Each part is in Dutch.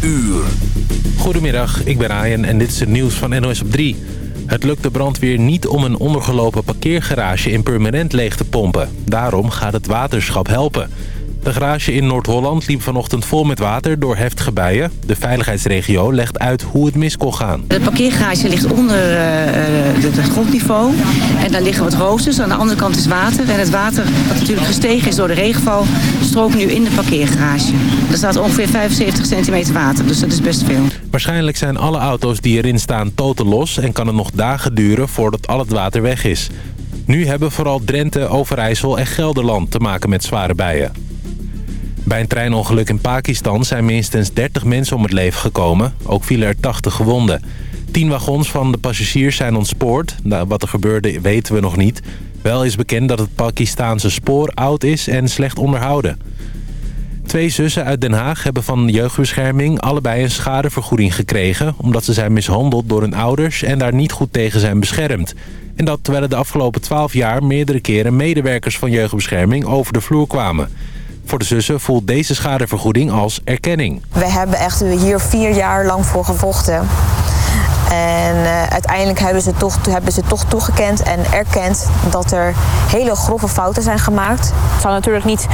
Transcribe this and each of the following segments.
uur. Goedemiddag, ik ben Ryan en dit is het nieuws van NOS op 3. Het lukt de brandweer niet om een ondergelopen parkeergarage in Purmerend leeg te pompen. Daarom gaat het waterschap helpen. De garage in Noord-Holland liep vanochtend vol met water door heftige buien. De veiligheidsregio legt uit hoe het mis kon gaan. De parkeergarage ligt onder uh, het grondniveau. En daar liggen wat roosters. Aan de andere kant is water. En het water, wat natuurlijk gestegen is door de regenval... stroomt nu in de parkeergarage. Er staat ongeveer 75 centimeter water, dus dat is best veel. Waarschijnlijk zijn alle auto's die erin staan toten los... en kan het nog dagen duren voordat al het water weg is. Nu hebben vooral Drenthe, Overijssel en Gelderland te maken met zware buien. Bij een treinongeluk in Pakistan zijn minstens 30 mensen om het leven gekomen. Ook vielen er 80 gewonden. 10 wagons van de passagiers zijn ontspoord. Nou, wat er gebeurde weten we nog niet. Wel is bekend dat het Pakistaanse spoor oud is en slecht onderhouden. Twee zussen uit Den Haag hebben van jeugdbescherming allebei een schadevergoeding gekregen... omdat ze zijn mishandeld door hun ouders en daar niet goed tegen zijn beschermd. En dat terwijl er de afgelopen 12 jaar meerdere keren medewerkers van jeugdbescherming over de vloer kwamen. Voor de zussen voelt deze schadevergoeding als erkenning. We hebben echt hier vier jaar lang voor gevochten. En uh, uiteindelijk hebben ze, toch, hebben ze toch toegekend en erkend dat er hele grove fouten zijn gemaakt. Het zal natuurlijk niet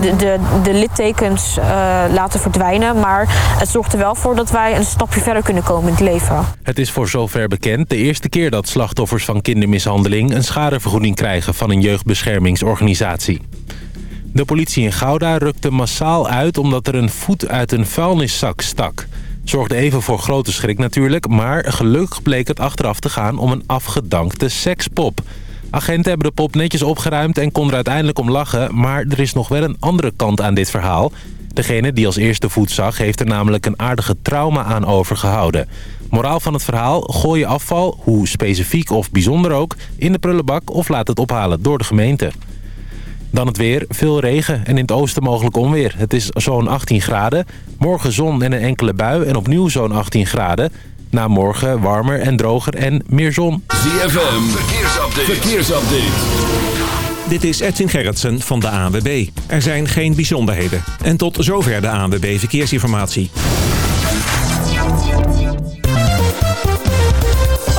de, de, de littekens uh, laten verdwijnen, maar het zorgt er wel voor dat wij een stapje verder kunnen komen in het leven. Het is voor zover bekend de eerste keer dat slachtoffers van kindermishandeling een schadevergoeding krijgen van een jeugdbeschermingsorganisatie. De politie in Gouda rukte massaal uit omdat er een voet uit een vuilniszak stak. Zorgde even voor grote schrik natuurlijk, maar gelukkig bleek het achteraf te gaan om een afgedankte sekspop. Agenten hebben de pop netjes opgeruimd en konden er uiteindelijk om lachen, maar er is nog wel een andere kant aan dit verhaal. Degene die als eerste voet zag heeft er namelijk een aardige trauma aan overgehouden. Moraal van het verhaal, gooi je afval, hoe specifiek of bijzonder ook, in de prullenbak of laat het ophalen door de gemeente. Dan het weer, veel regen en in het oosten mogelijk onweer. Het is zo'n 18 graden. Morgen zon en een enkele bui en opnieuw zo'n 18 graden. Na morgen warmer en droger en meer zon. ZFM, verkeersupdate. verkeersupdate. Dit is Edwin Gerritsen van de ANWB. Er zijn geen bijzonderheden. En tot zover de ANWB Verkeersinformatie.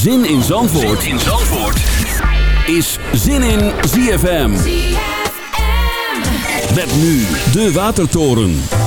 Zin in Zandvoort, zin in Zandvoort. is Zin in ZFM. Met nu de Watertoren.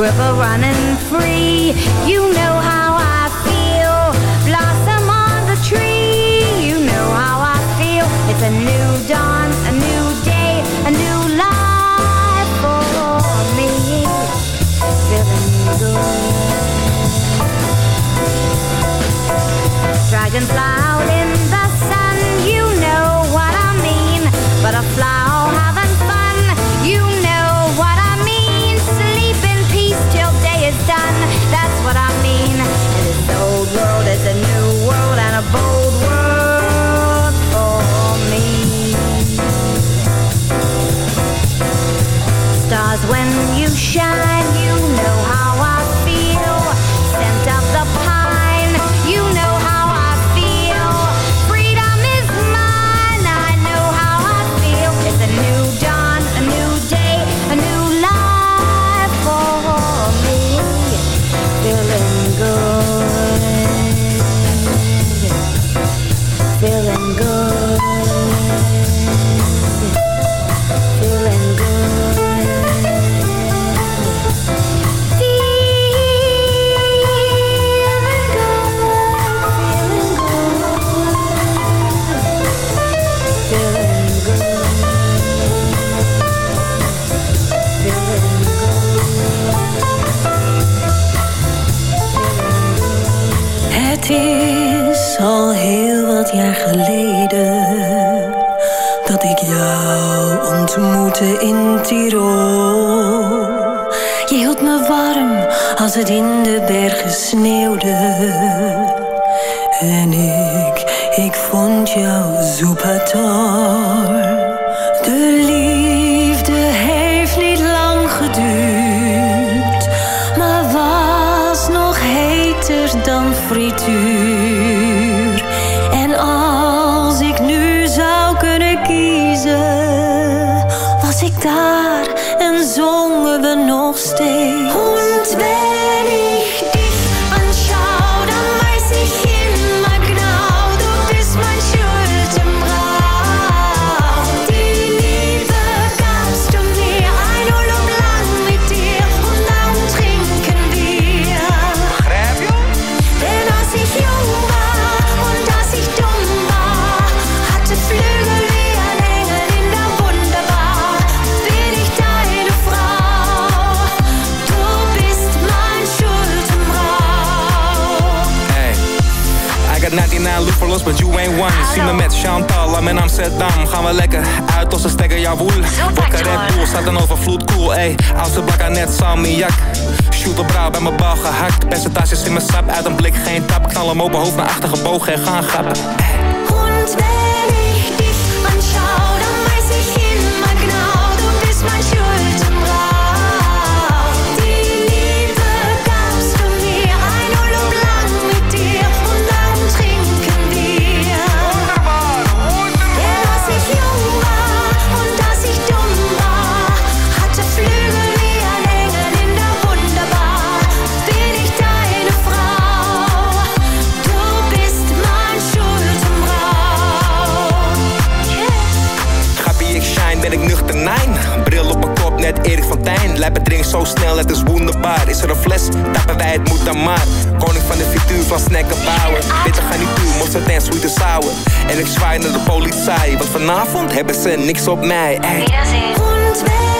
River running free. You know how I feel. Blossom on the tree. You know how I feel. It's a new Je hield me warm als het in de bergen sneeuwde. En ik, ik vond jou toll. De liefde heeft niet lang geduurd, maar was nog heter dan frituur. Zie me met Chantal, I'm in Amsterdam. Gaan we lekker uit als ze stekken jouw woel. Vodka Red Bull, staat een overvloed cool, ey. Oudste blakka net salmiak. Shoot op brouw bij mijn bal gehakt. Percentages in mijn sap, uit een blik geen tap. Knal hem open, hoofd naar achter gebogen en gaan grappen. Ben ik nuchter, nein. Bril op mijn kop, net Erik van Tijn. Lijpen drink zo snel, het is wonderbaar. Is er een fles, tappen wij het moet dan maar. Koning van de frituur, van snacken bouwen. Bitter gaan niet toe, mosterd en sweet en sour. En ik zwaai naar de politie, want vanavond hebben ze niks op mij. Ey.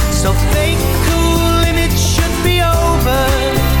So fake cool image should be over.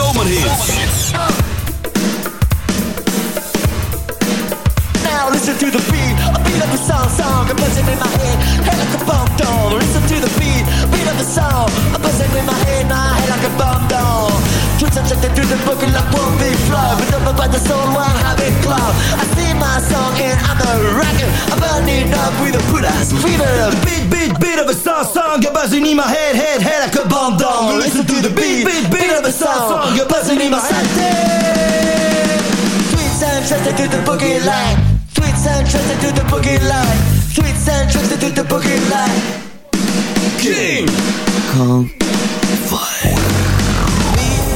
Sound the boogie line. Sweet sound trusted to the boogie line. King Kong Fire.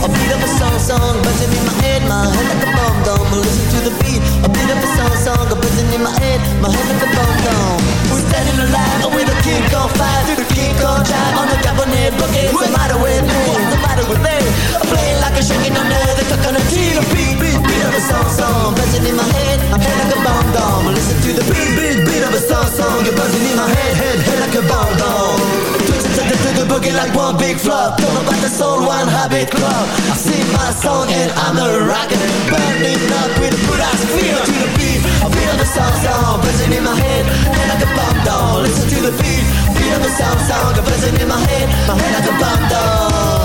A beat of a song, song, buzzing in my head, my head like a bomb dome. Listen to the beat, a beat of a song, song, buzzing in my head, my head like a bomb dome. We're standing alive with a king on fire, through the king on drive on the cabinet bucket. What's the matter with me? I'm playing like a shaking under the coconut tree. The beat, beat, beat of a song, song, buzzing in my head, my head like a bomb dome. Listen to the beat, beat, beat of a song, song, you're buzzing in my head, head, head like a bomb dome. Twitching to the, boogie like one big flop. Talk about the soul, one habit club. I sing my song and I'm a rocker. Burning up with a good ass feel to the beat. I feel the sound sound buzzing in my head, head like a bomb down. Listen to the beat, beat of the sound sound buzzing in my head, my head like a bomb down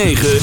9.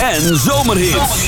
En zomerhits.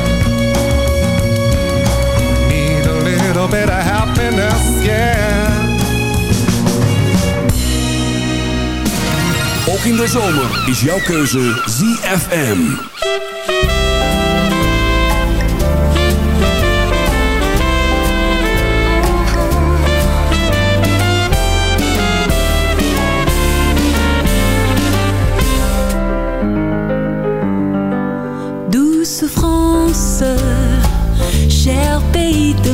Bit of happiness, yeah. Ook in de zomer is jouw keuze ZFM. Douce France, cher pays de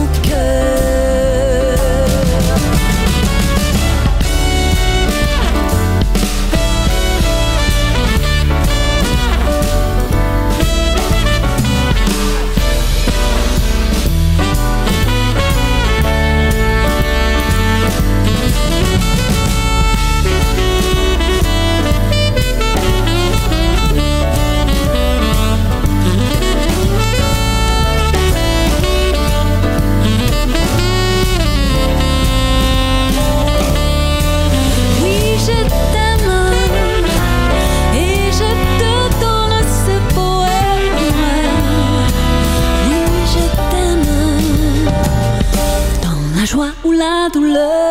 To love.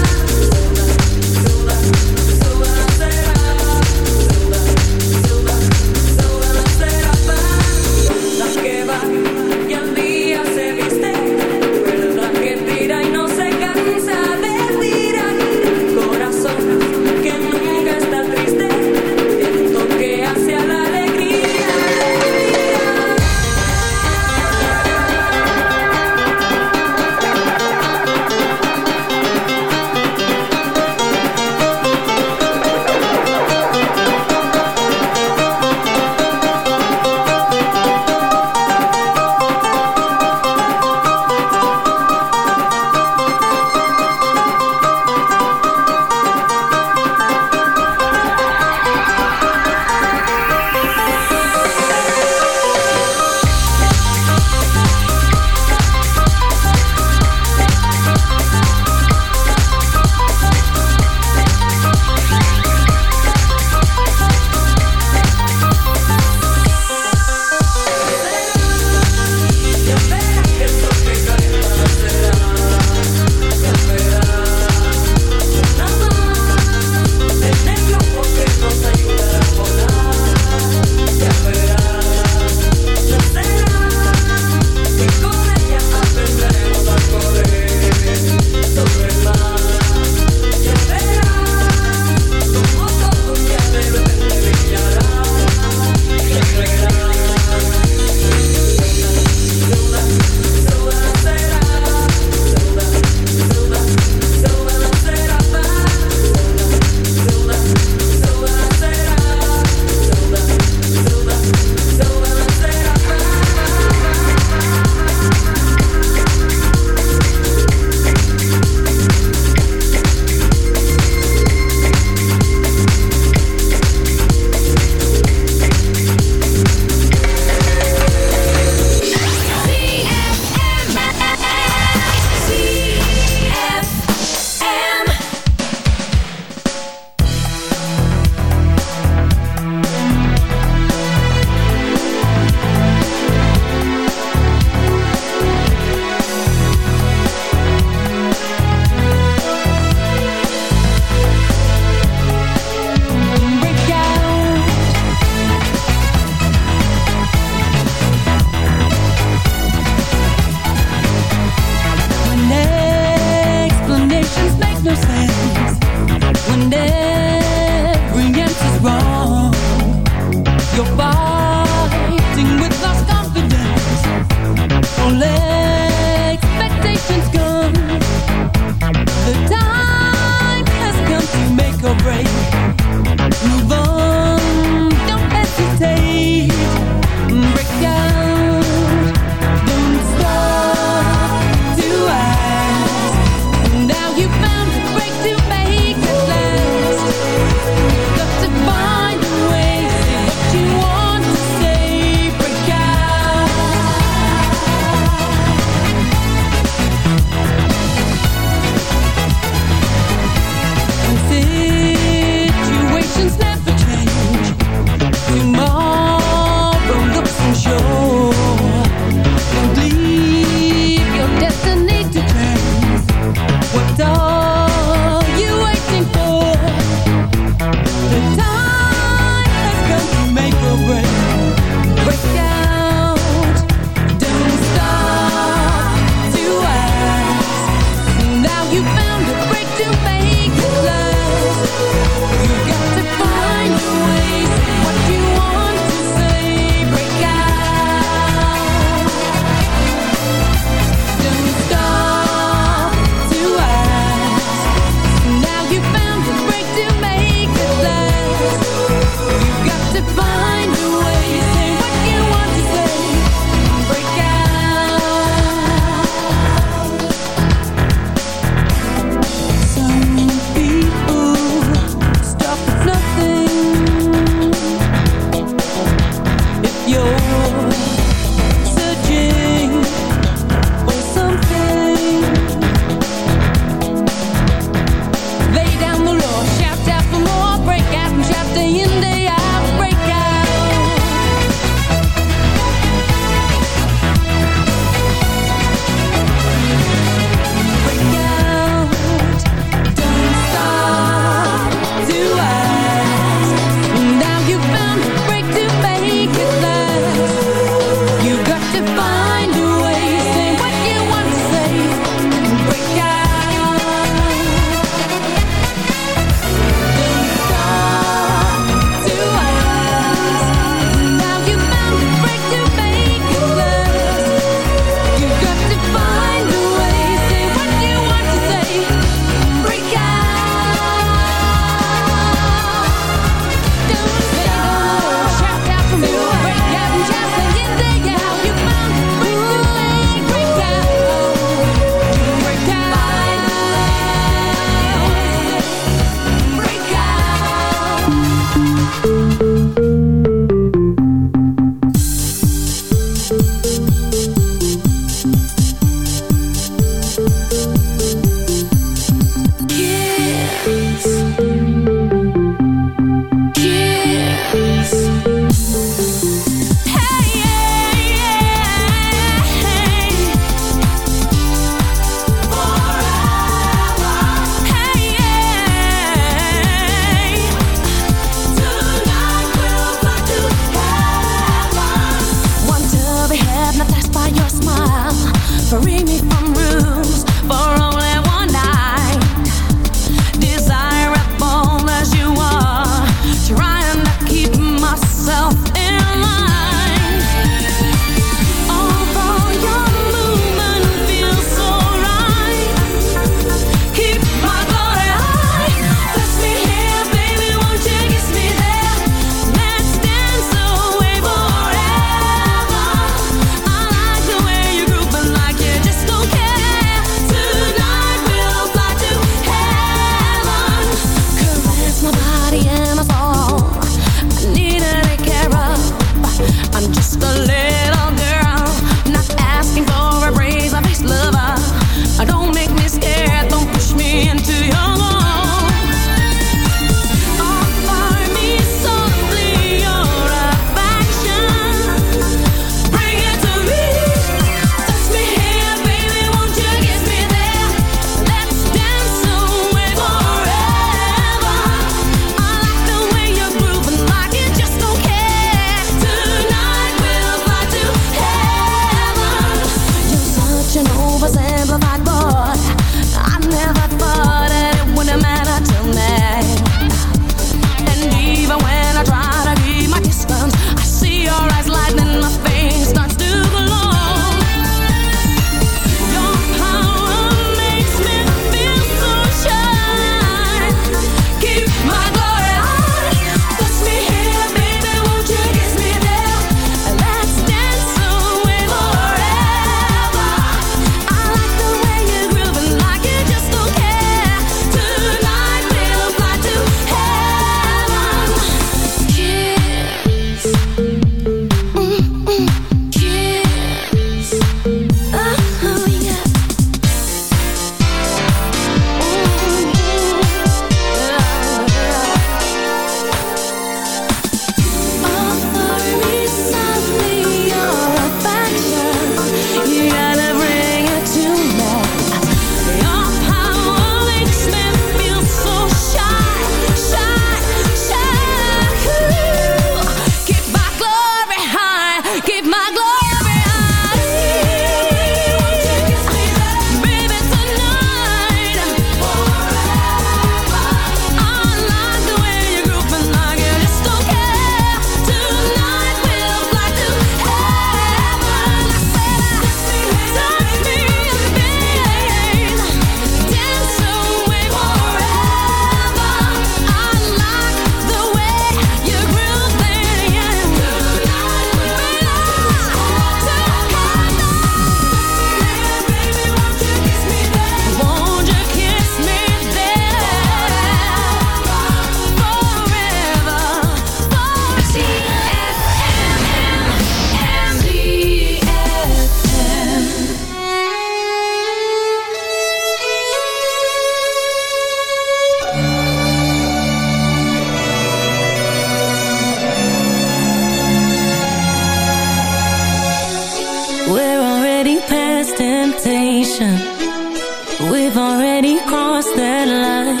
We've already crossed that line.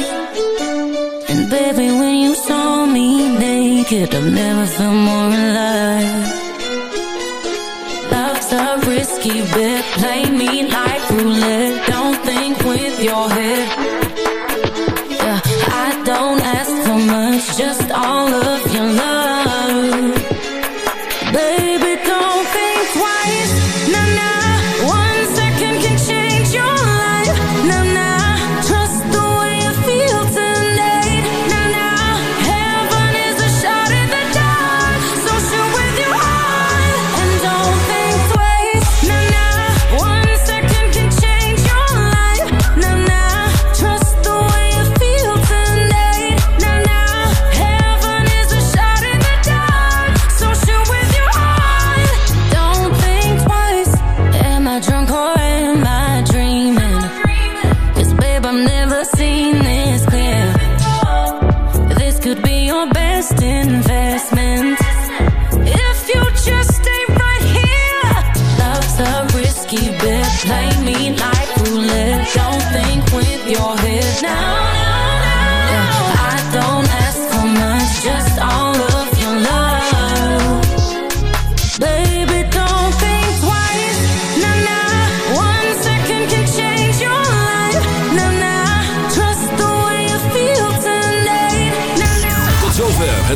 And baby, when you saw me naked I've never felt more alive.